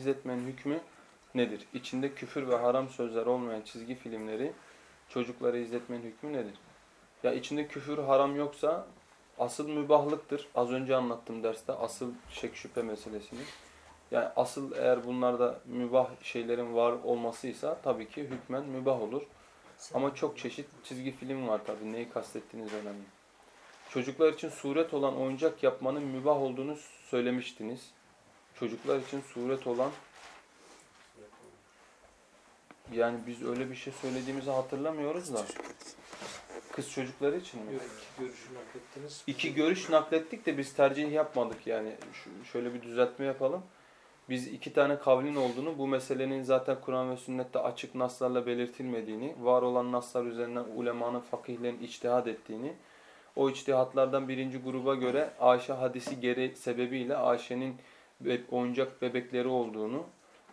izletmenin hükmü nedir? İçinde küfür ve haram sözler olmayan çizgi filmleri çocuklara izletmenin hükmü nedir? Ya içinde küfür, haram yoksa asıl mübahlıktır. Az önce anlattım derste asıl şek şüphe meselesini. Yani asıl eğer bunlarda mübah şeylerin var olmasıysa tabii ki hükmen mübah olur. Ama çok çeşit çizgi film var tabii. Neyi kastettiğiniz önemli. Çocuklar için suret olan oyuncak yapmanın mübah olduğunu söylemiştiniz. Çocuklar için suret olan yani biz öyle bir şey söylediğimizi hatırlamıyoruz da. Kız çocukları için mi? Yok, iki görüşü naklettiniz. İki görüş naklettik de biz tercih yapmadık yani. Şu- şöyle bir düzeltme yapalım. Biz iki tane kavlin olduğunu, bu meselenin zaten Kur'an ve sünnette açık naslarla belirtilmediğini, var olan naslar üzerinden ulemanın, fakihlerin içtihad ettiğini, o içtihatlardan birinci gruba göre Ayşe hadisi geri sebebiyle Ayşe'nin oyuncak bebekleri olduğunu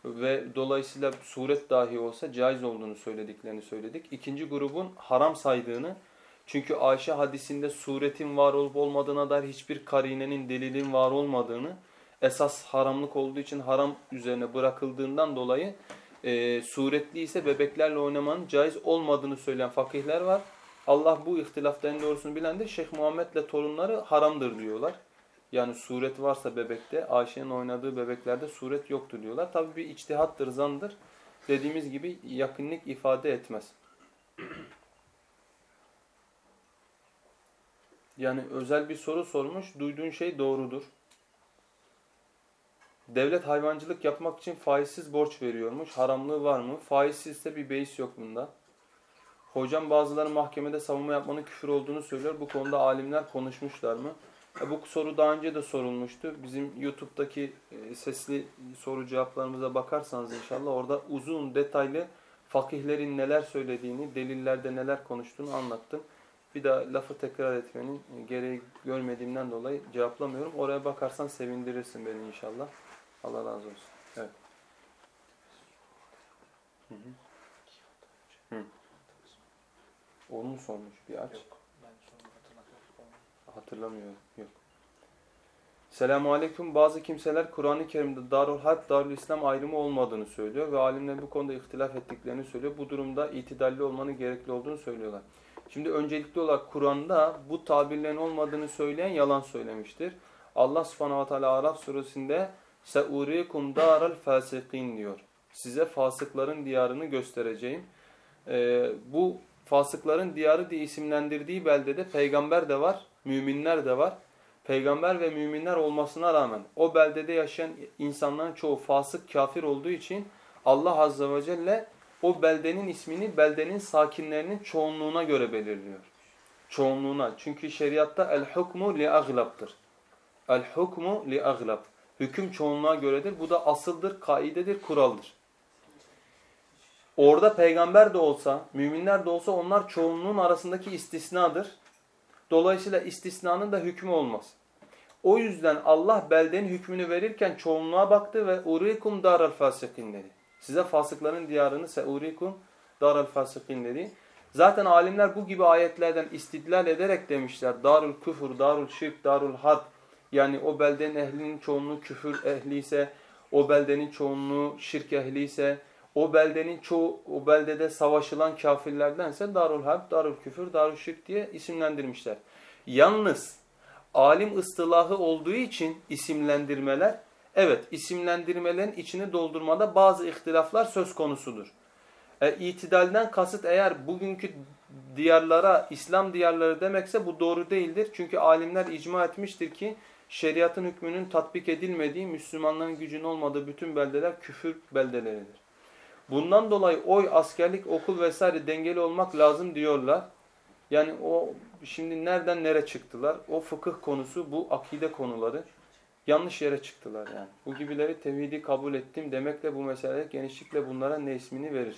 ve dolayısıyla suret dahi olsa caiz olduğunu söylediklerini söyledik. İkinci grubun haram saydığını, çünkü Ayşe hadisinde suretin var olup olmadığına dair hiçbir karinenin, delilin var olmadığını, esas haramlık olduğu için haram üzerine bırakıldığından dolayı e, suretli ise bebeklerle oynamanın caiz olmadığını söyleyen fakihler var. Allah bu ihtilafta en doğrusunu bilen de Şeyh Muhammed'le torunları haramdır diyorlar. Yani suret varsa bebekte, Ayşe'nin oynadığı bebeklerde suret yoktur diyorlar. Tabi bir içtihattır, zandır. Dediğimiz gibi yakınlık ifade etmez. Yani özel bir soru sormuş, duyduğun şey doğrudur. Devlet hayvancılık yapmak için faizsiz borç veriyormuş. Haramlığı var mı? Faizsizse bir beis yok bunda. Hocam bazıları mahkemede savunma yapmanın küfür olduğunu söylüyor. Bu konuda alimler konuşmuşlar mı? E, bu soru daha önce de sorulmuştu. Bizim YouTube'daki e, sesli soru cevaplarımıza bakarsanız inşallah orada uzun detaylı fakihlerin neler söylediğini, delillerde neler konuştuğunu anlattım. Bir daha lafı tekrar etmenin gereği görmediğimden dolayı cevaplamıyorum. Oraya bakarsan sevindirirsin beni inşallah. Allah razı olsun. Evet. Hı hı. Hı. Onu mu sormuş? Bir aç. Yok hatırlamıyorum. Yok. Selamun Aleyküm. Bazı kimseler Kur'an-ı Kerim'de Darul Harp, Darul İslam ayrımı olmadığını söylüyor ve alimler bu konuda ihtilaf ettiklerini söylüyor. Bu durumda itidalli olmanın gerekli olduğunu söylüyorlar. Şimdi öncelikli olarak Kur'an'da bu tabirlerin olmadığını söyleyen yalan söylemiştir. Allah subhanahu wa ta'ala Araf suresinde seurikum daral fasikin diyor. Size fasıkların diyarını göstereceğim. Ee, bu fasıkların diyarı diye isimlendirdiği beldede peygamber de var, müminler de var. Peygamber ve müminler olmasına rağmen o beldede yaşayan insanların çoğu fasık kafir olduğu için Allah azze ve celle o beldenin ismini beldenin sakinlerinin çoğunluğuna göre belirliyor. Çoğunluğuna. Çünkü şeriatta el hukmu li aglab'tır. El hukmu li aglab. Hüküm çoğunluğa göredir. Bu da asıldır, kaidedir, kuraldır. Orada peygamber de olsa, müminler de olsa onlar çoğunluğun arasındaki istisnadır. Dolayısıyla istisnanın da hükmü olmaz. O yüzden Allah beldenin hükmünü verirken çoğunluğa baktı ve urikum daral fasikin dedi. Size fasıkların diyarını seurikum daral fasikin dedi. Zaten alimler bu gibi ayetlerden istidlal ederek demişler. Darul küfür, darul şirk, darul had. Yani o beldenin ehlinin çoğunluğu küfür ehli ise, o beldenin çoğunluğu şirk ehli ise, o beldenin çoğu, o beldede savaşılan kafirlerdense darul harp, darul küfür, darul şirk diye isimlendirmişler. Yalnız alim ıstılahı olduğu için isimlendirmeler, evet isimlendirmelerin içini doldurmada bazı ihtilaflar söz konusudur. E, itidalden kasıt eğer bugünkü diyarlara, İslam diyarları demekse bu doğru değildir. Çünkü alimler icma etmiştir ki şeriatın hükmünün tatbik edilmediği, Müslümanların gücünün olmadığı bütün beldeler küfür beldeleridir. Bundan dolayı oy, askerlik, okul vesaire dengeli olmak lazım diyorlar. Yani o şimdi nereden nere çıktılar? O fıkıh konusu, bu akide konuları yanlış yere çıktılar yani. Bu gibileri tevhidi kabul ettim demekle bu mesele genişlikle bunlara ne ismini verir?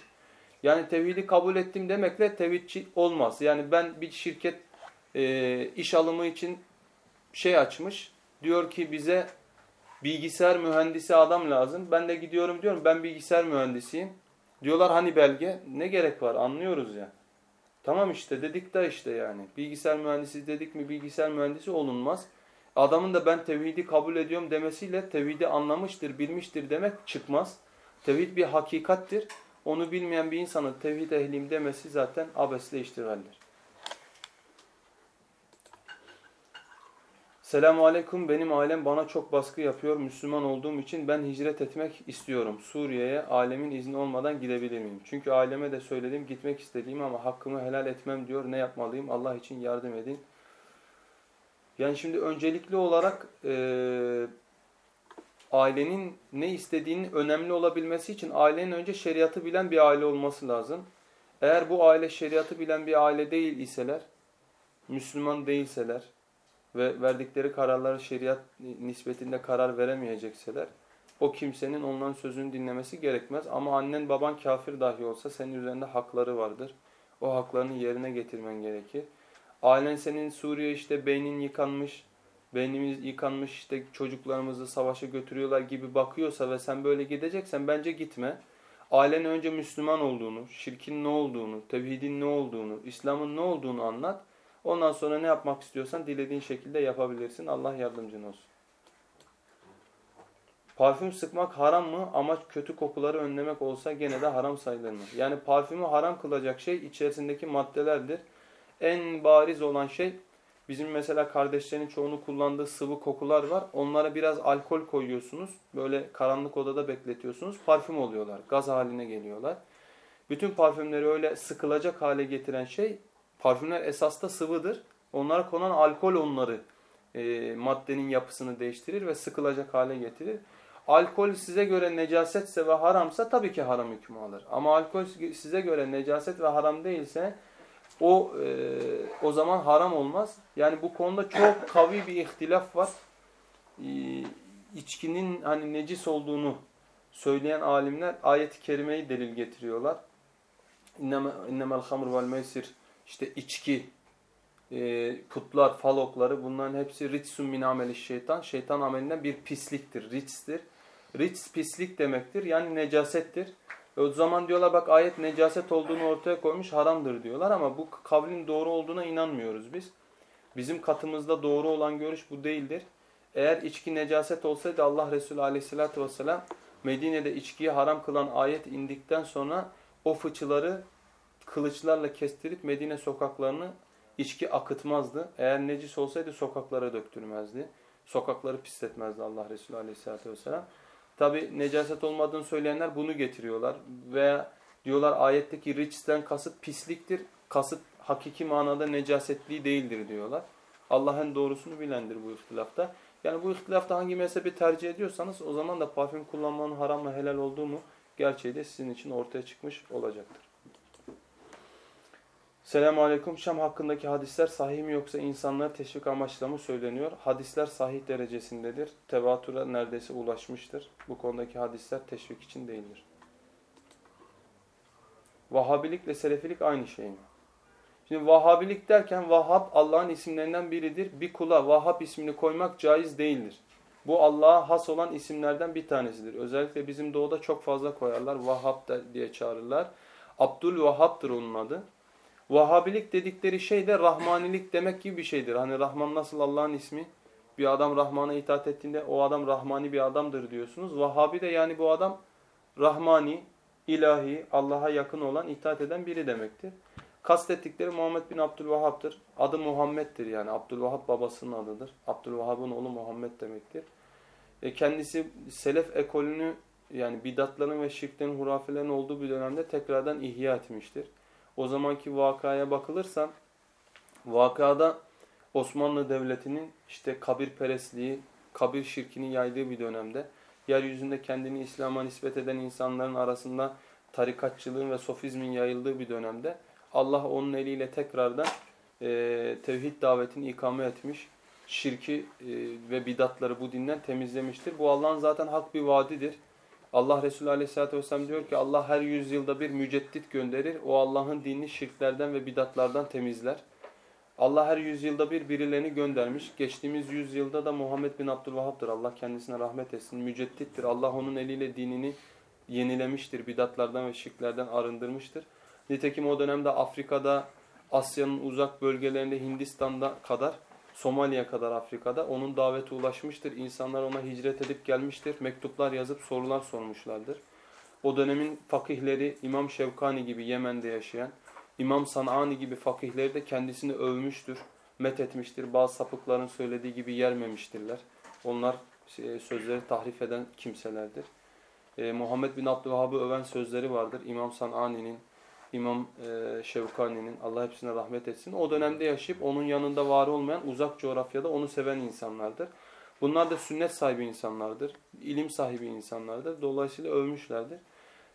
Yani tevhidi kabul ettim demekle tevhidçi olmaz. Yani ben bir şirket e, iş alımı için şey açmış. Diyor ki bize bilgisayar mühendisi adam lazım. Ben de gidiyorum diyorum ben bilgisayar mühendisiyim. Diyorlar hani belge? Ne gerek var anlıyoruz ya. Tamam işte dedik de işte yani. Bilgisayar mühendisi dedik mi bilgisayar mühendisi olunmaz. Adamın da ben tevhidi kabul ediyorum demesiyle tevhidi anlamıştır, bilmiştir demek çıkmaz. Tevhid bir hakikattir. Onu bilmeyen bir insanın tevhid ehliyim demesi zaten abesle iştigaldir. Selamun Aleyküm. Benim ailem bana çok baskı yapıyor. Müslüman olduğum için ben hicret etmek istiyorum. Suriye'ye ailemin izni olmadan gidebilir miyim? Çünkü aileme de söyledim gitmek istediğim ama hakkımı helal etmem diyor. Ne yapmalıyım? Allah için yardım edin. Yani şimdi öncelikli olarak e, ailenin ne istediğinin önemli olabilmesi için ailenin önce şeriatı bilen bir aile olması lazım. Eğer bu aile şeriatı bilen bir aile değil iseler, Müslüman değilseler ve verdikleri kararları şeriat nispetinde karar veremeyecekseler, o kimsenin onların sözünü dinlemesi gerekmez. Ama annen baban kafir dahi olsa senin üzerinde hakları vardır. O haklarını yerine getirmen gerekir. Ailen senin Suriye işte beynin yıkanmış, beynimiz yıkanmış işte çocuklarımızı savaşa götürüyorlar gibi bakıyorsa ve sen böyle gideceksen bence gitme. Ailen önce Müslüman olduğunu, şirkin ne olduğunu, tevhidin ne olduğunu, İslam'ın ne olduğunu anlat. Ondan sonra ne yapmak istiyorsan dilediğin şekilde yapabilirsin. Allah yardımcın olsun. Parfüm sıkmak haram mı? Amaç kötü kokuları önlemek olsa gene de haram sayılır mı? Yani parfümü haram kılacak şey içerisindeki maddelerdir. En bariz olan şey bizim mesela kardeşlerin çoğunu kullandığı sıvı kokular var. Onlara biraz alkol koyuyorsunuz. Böyle karanlık odada bekletiyorsunuz. Parfüm oluyorlar. Gaz haline geliyorlar. Bütün parfümleri öyle sıkılacak hale getiren şey parfümler esasda sıvıdır. Onlara konan alkol onları e, maddenin yapısını değiştirir ve sıkılacak hale getirir. Alkol size göre necasetse ve haramsa tabii ki haram hükmü alır. Ama alkol size göre necaset ve haram değilse o e, o zaman haram olmaz. Yani bu konuda çok kavi bir ihtilaf var. E, içkinin hani necis olduğunu söyleyen alimler ayet-i kerimeyi delil getiriyorlar. İnnemel hamr vel işte içki, e, putlar, falokları bunların hepsi ritsun min ameli şeytan. Şeytan amelinden bir pisliktir, ritstir. Rits pislik demektir yani necasettir. E o zaman diyorlar bak ayet necaset olduğunu ortaya koymuş haramdır diyorlar ama bu kavlin doğru olduğuna inanmıyoruz biz. Bizim katımızda doğru olan görüş bu değildir. Eğer içki necaset olsaydı Allah Resulü aleyhissalatü vesselam Medine'de içkiyi haram kılan ayet indikten sonra o fıçıları kılıçlarla kestirip Medine sokaklarını içki akıtmazdı. Eğer necis olsaydı sokaklara döktürmezdi. Sokakları pisletmezdi Allah Resulü aleyhissalatü vesselam. Tabi necaset olmadığını söyleyenler bunu getiriyorlar. Veya diyorlar ayetteki riçten kasıt pisliktir. Kasıt hakiki manada necasetliği değildir diyorlar. Allah'ın doğrusunu bilendir bu ihtilafta. Yani bu ihtilafta hangi mezhebi tercih ediyorsanız o zaman da parfüm kullanmanın haramla helal olduğu mu gerçeği de sizin için ortaya çıkmış olacaktır. Selamun Aleyküm. Şam hakkındaki hadisler sahih mi yoksa insanlara teşvik amaçlı mı söyleniyor? Hadisler sahih derecesindedir. Tevatüre neredeyse ulaşmıştır. Bu konudaki hadisler teşvik için değildir. Vahabilikle Selefilik aynı şey mi? Şimdi Vahabilik derken Vahhab Allah'ın isimlerinden biridir. Bir kula Vahhab ismini koymak caiz değildir. Bu Allah'a has olan isimlerden bir tanesidir. Özellikle bizim doğuda çok fazla koyarlar. Vahhab diye çağırırlar. Abdül Vahhab'dır onun adı. Vahabilik dedikleri şey de Rahmanilik demek gibi bir şeydir. Hani Rahman nasıl Allah'ın ismi? Bir adam Rahman'a itaat ettiğinde o adam Rahmani bir adamdır diyorsunuz. Vahabi de yani bu adam Rahmani, ilahi, Allah'a yakın olan, itaat eden biri demektir. Kastettikleri Muhammed bin Abdülvahhab'dır. Adı Muhammed'dir yani. Abdülvahhab babasının adıdır. Abdülvahhab'ın oğlu Muhammed demektir. E kendisi selef ekolünü yani bidatların ve şirklerin, hurafelerin olduğu bir dönemde tekrardan ihya etmiştir o zamanki vakaya bakılırsa vakada Osmanlı Devleti'nin işte kabir perestliği, kabir şirkini yaydığı bir dönemde yeryüzünde kendini İslam'a nispet eden insanların arasında tarikatçılığın ve sofizmin yayıldığı bir dönemde Allah onun eliyle tekrardan e, tevhid davetini ikame etmiş, şirki e, ve bidatları bu dinden temizlemiştir. Bu Allah'ın zaten hak bir vaadidir. Allah Resulü Aleyhisselatü Vesselam diyor ki Allah her yüzyılda bir müceddit gönderir. O Allah'ın dinini şirklerden ve bidatlardan temizler. Allah her yüzyılda bir birilerini göndermiş. Geçtiğimiz yüzyılda da Muhammed bin Abdülvahhab'dır. Allah kendisine rahmet etsin. Müceddittir. Allah onun eliyle dinini yenilemiştir. Bidatlardan ve şirklerden arındırmıştır. Nitekim o dönemde Afrika'da, Asya'nın uzak bölgelerinde, Hindistan'da kadar Somali'ye kadar Afrika'da. Onun daveti ulaşmıştır. İnsanlar ona hicret edip gelmiştir. Mektuplar yazıp sorular sormuşlardır. O dönemin fakihleri İmam Şevkani gibi Yemen'de yaşayan, İmam Sanani gibi fakihleri de kendisini övmüştür, met etmiştir. Bazı sapıkların söylediği gibi yermemiştirler. Onlar e, sözleri tahrif eden kimselerdir. E, Muhammed bin Abdülvahab'ı öven sözleri vardır. İmam Sanani'nin, İmam e, Şevkani'nin, Allah hepsine rahmet etsin. O dönemde yaşayıp onun yanında var olmayan uzak coğrafyada onu seven insanlardır. Bunlar da sünnet sahibi insanlardır, ilim sahibi insanlardır. Dolayısıyla övmüşlerdir.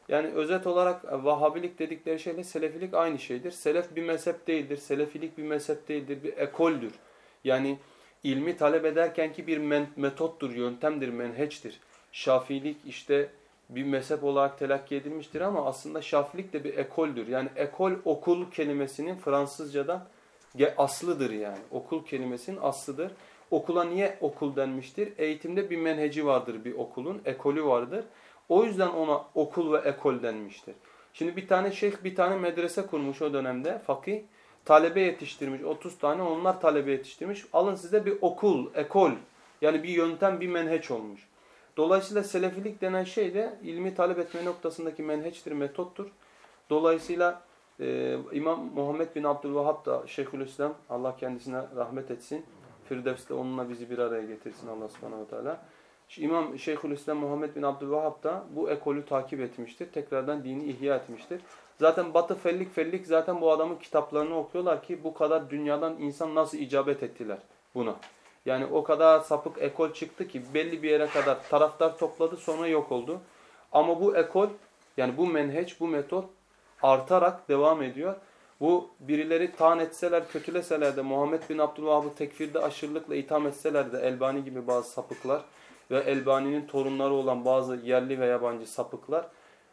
Yani özet olarak e, Vahabilik dedikleri şeyle Selefilik aynı şeydir. Selef bir mezhep değildir, Selefilik bir mezhep değildir, bir ekoldür. Yani ilmi talep ederken ki bir metottur, yöntemdir, menheçtir. Şafilik işte bir mezhep olarak telakki edilmiştir ama aslında Şafilik de bir ekoldür. Yani ekol okul kelimesinin Fransızcadan aslıdır yani. Okul kelimesinin aslıdır. Okula niye okul denmiştir? Eğitimde bir menheci vardır bir okulun, ekolü vardır. O yüzden ona okul ve ekol denmiştir. Şimdi bir tane şeyh bir tane medrese kurmuş o dönemde fakih. Talebe yetiştirmiş 30 tane onlar talebe yetiştirmiş. Alın size bir okul, ekol yani bir yöntem bir menheç olmuş. Dolayısıyla selefilik denen şey de ilmi talep etme noktasındaki menheçtir, metottur. Dolayısıyla e, İmam Muhammed bin Abdülvahhab da Şeyhülislam Allah kendisine rahmet etsin. Firdevs'te onunla bizi bir araya getirsin Allah subhanahu wa ta'ala. İmam Şeyhülislam Muhammed bin Abdülvahhab da bu ekolü takip etmiştir. Tekrardan dini ihya etmiştir. Zaten Batı fellik fellik zaten bu adamın kitaplarını okuyorlar ki bu kadar dünyadan insan nasıl icabet ettiler buna. Yani o kadar sapık ekol çıktı ki belli bir yere kadar taraftar topladı sonra yok oldu. Ama bu ekol yani bu menheç, bu metot artarak devam ediyor. Bu birileri taan etseler, kötüleseler de Muhammed bin Abdülvahhab'ı tekfirde aşırılıkla itham etseler de Elbani gibi bazı sapıklar ve Elbani'nin torunları olan bazı yerli ve yabancı sapıklar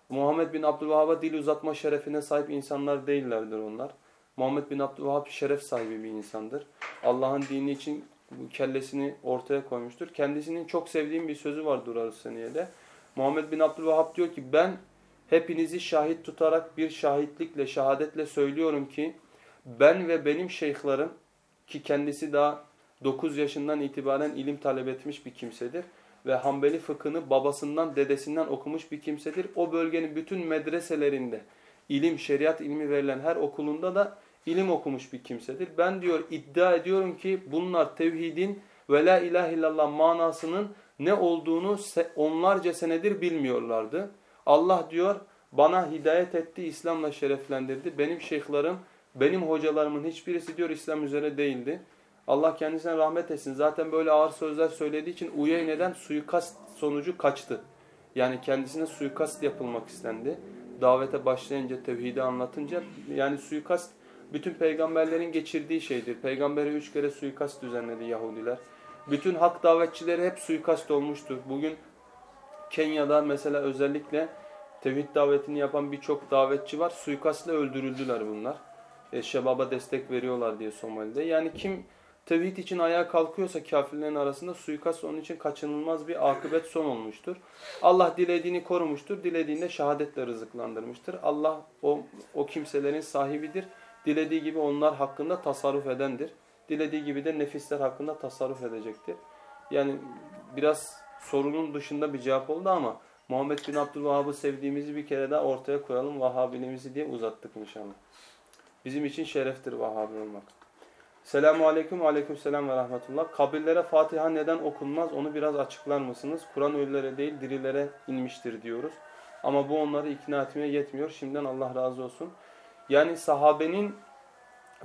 Muhammed bin Abdülvahhab'a dil uzatma şerefine sahip insanlar değillerdir onlar. Muhammed bin Abdülvahhab şeref sahibi bir insandır. Allah'ın dini için bu kellesini ortaya koymuştur. Kendisinin çok sevdiğim bir sözü var Durar Seniye'de. Muhammed bin Abdülvahhab diyor ki ben hepinizi şahit tutarak bir şahitlikle, şehadetle söylüyorum ki ben ve benim şeyhlerim ki kendisi daha 9 yaşından itibaren ilim talep etmiş bir kimsedir ve Hanbeli fıkhını babasından, dedesinden okumuş bir kimsedir. O bölgenin bütün medreselerinde ilim, şeriat ilmi verilen her okulunda da ilim okumuş bir kimsedir. Ben diyor iddia ediyorum ki bunlar tevhidin ve la ilahe illallah manasının ne olduğunu onlarca senedir bilmiyorlardı. Allah diyor bana hidayet etti, İslam'la şereflendirdi. Benim şeyhlerim, benim hocalarımın hiçbirisi diyor İslam üzere değildi. Allah kendisine rahmet etsin. Zaten böyle ağır sözler söylediği için Uyeyne'den suikast sonucu kaçtı. Yani kendisine suikast yapılmak istendi. Davete başlayınca, tevhidi anlatınca yani suikast bütün peygamberlerin geçirdiği şeydir. Peygambere üç kere suikast düzenledi Yahudiler. Bütün hak davetçileri hep suikast olmuştur. Bugün Kenya'da mesela özellikle tevhid davetini yapan birçok davetçi var. Suikastla öldürüldüler bunlar. E, şebaba destek veriyorlar diye Somali'de. Yani kim tevhid için ayağa kalkıyorsa kafirlerin arasında suikast onun için kaçınılmaz bir akıbet son olmuştur. Allah dilediğini korumuştur, dilediğinde şehadetle rızıklandırmıştır. Allah o, o kimselerin sahibidir. Dilediği gibi onlar hakkında tasarruf edendir. Dilediği gibi de nefisler hakkında tasarruf edecektir. Yani biraz sorunun dışında bir cevap oldu ama Muhammed bin Abdülvahhab'ı sevdiğimizi bir kere daha ortaya koyalım. Vahhabiliğimizi diye uzattık inşallah. Bizim için şereftir Vahhabi olmak. Selamun Aleyküm, Aleyküm Selam ve Rahmetullah. Kabirlere Fatiha neden okunmaz onu biraz açıklar mısınız? Kur'an ölülere değil dirilere inmiştir diyoruz. Ama bu onları ikna etmeye yetmiyor. Şimdiden Allah razı olsun. Yani sahabenin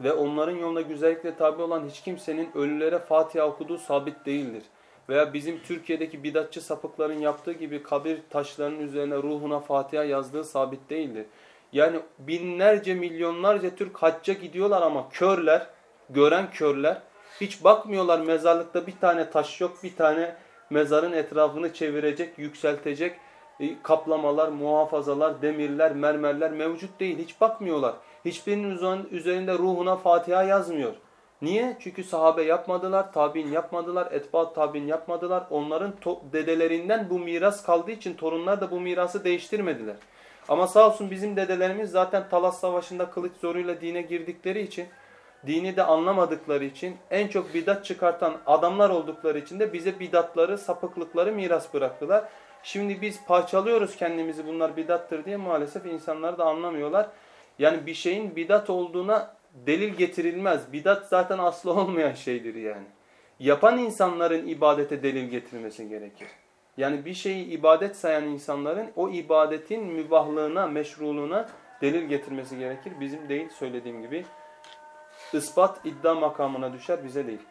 ve onların yoluna güzellikle tabi olan hiç kimsenin ölülere Fatiha okuduğu sabit değildir. Veya bizim Türkiye'deki bidatçı sapıkların yaptığı gibi kabir taşlarının üzerine ruhuna Fatiha yazdığı sabit değildir. Yani binlerce milyonlarca Türk hacca gidiyorlar ama körler, gören körler hiç bakmıyorlar mezarlıkta bir tane taş yok, bir tane mezarın etrafını çevirecek, yükseltecek kaplamalar, muhafazalar, demirler, mermerler mevcut değil. Hiç bakmıyorlar. Hiçbirinin üzerinde ruhuna Fatiha yazmıyor. Niye? Çünkü sahabe yapmadılar, tabi'in yapmadılar, etbaat tabi'in yapmadılar. Onların dedelerinden bu miras kaldığı için torunlar da bu mirası değiştirmediler. Ama sağ olsun bizim dedelerimiz zaten Talas Savaşı'nda kılıç zoruyla dine girdikleri için dini de anlamadıkları için en çok bidat çıkartan adamlar oldukları için de bize bidatları, sapıklıkları miras bıraktılar. Şimdi biz parçalıyoruz kendimizi bunlar bidattır diye maalesef insanlar da anlamıyorlar. Yani bir şeyin bidat olduğuna delil getirilmez. Bidat zaten aslı olmayan şeydir yani. Yapan insanların ibadete delil getirmesi gerekir. Yani bir şeyi ibadet sayan insanların o ibadetin mübahlığına, meşruluğuna delil getirmesi gerekir. Bizim değil söylediğim gibi ispat iddia makamına düşer bize değil.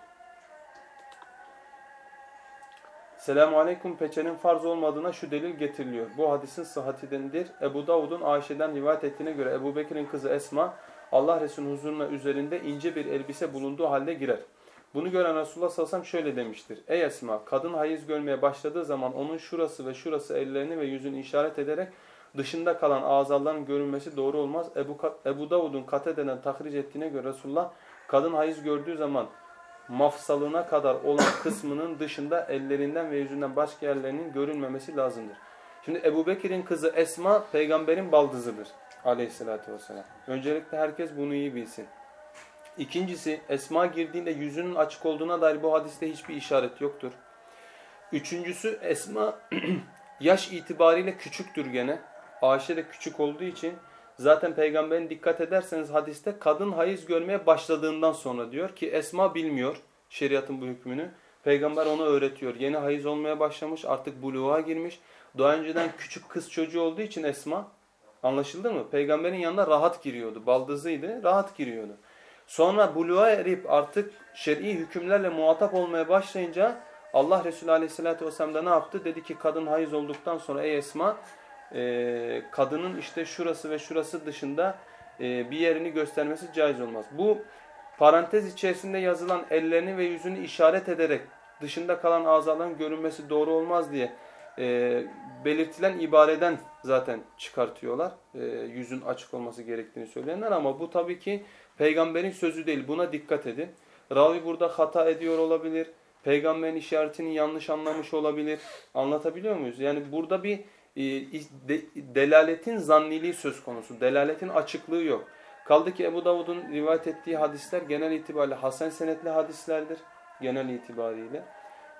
Selamun Aleyküm peçenin farz olmadığına şu delil getiriliyor. Bu hadisin sıhhatidendir. Ebu Davud'un Ayşe'den rivayet ettiğine göre Ebu Bekir'in kızı Esma Allah Resulü'nün huzuruna üzerinde ince bir elbise bulunduğu halde girer. Bunu gören Resulullah sallallahu şöyle demiştir. Ey Esma kadın hayız görmeye başladığı zaman onun şurası ve şurası ellerini ve yüzünü işaret ederek dışında kalan azaların görünmesi doğru olmaz. Ebu, Ebu Davud'un katededen tahric ettiğine göre Resulullah kadın hayız gördüğü zaman mafsalına kadar olan kısmının dışında ellerinden ve yüzünden başka yerlerinin görünmemesi lazımdır. Şimdi Ebu Bekir'in kızı Esma peygamberin baldızıdır aleyhissalatü vesselam. Öncelikle herkes bunu iyi bilsin. İkincisi Esma girdiğinde yüzünün açık olduğuna dair bu hadiste hiçbir işaret yoktur. Üçüncüsü Esma yaş itibariyle küçüktür gene. Ayşe de küçük olduğu için zaten peygamberin dikkat ederseniz hadiste kadın hayız görmeye başladığından sonra diyor ki Esma bilmiyor şeriatın bu hükmünü. Peygamber ona öğretiyor. Yeni hayız olmaya başlamış artık buluğa girmiş. Daha önceden küçük kız çocuğu olduğu için Esma anlaşıldı mı? Peygamberin yanında rahat giriyordu. Baldızıydı rahat giriyordu. Sonra buluğa erip artık şer'i hükümlerle muhatap olmaya başlayınca Allah Resulü Aleyhisselatü Vesselam da ne yaptı? Dedi ki kadın hayız olduktan sonra ey Esma e, kadının işte şurası ve şurası dışında e, bir yerini göstermesi caiz olmaz. Bu parantez içerisinde yazılan ellerini ve yüzünü işaret ederek dışında kalan azaların görünmesi doğru olmaz diye e, belirtilen ibareden zaten çıkartıyorlar. E, yüzün açık olması gerektiğini söyleyenler ama bu tabii ki peygamberin sözü değil. Buna dikkat edin. Ravi burada hata ediyor olabilir. Peygamberin işaretini yanlış anlamış olabilir. Anlatabiliyor muyuz? Yani burada bir delaletin zanniliği söz konusu. Delaletin açıklığı yok. Kaldı ki Ebu Davud'un rivayet ettiği hadisler genel itibariyle hasen senetli hadislerdir. Genel itibariyle.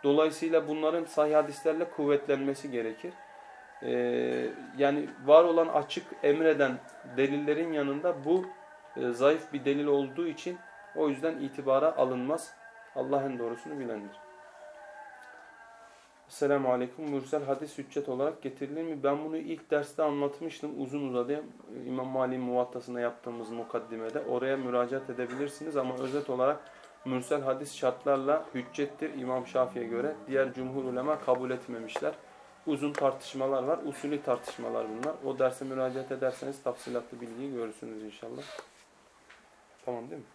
Dolayısıyla bunların sahih hadislerle kuvvetlenmesi gerekir. Ee, yani var olan açık emreden delillerin yanında bu e, zayıf bir delil olduğu için o yüzden itibara alınmaz. Allah en doğrusunu bilendir. Selamun Aleyküm. Mürsel hadis hüccet olarak getirilir mi? Ben bunu ilk derste anlatmıştım. Uzun uzadıya İmam Mali'nin muvattasında yaptığımız mukaddimede. Oraya müracaat edebilirsiniz ama özet olarak mürsel hadis şartlarla hüccettir İmam Şafii'ye göre. Diğer cumhur ulema kabul etmemişler. Uzun tartışmalar var. Usulü tartışmalar bunlar. O derse müracaat ederseniz tafsilatlı bilgiyi görürsünüz inşallah. Tamam değil mi?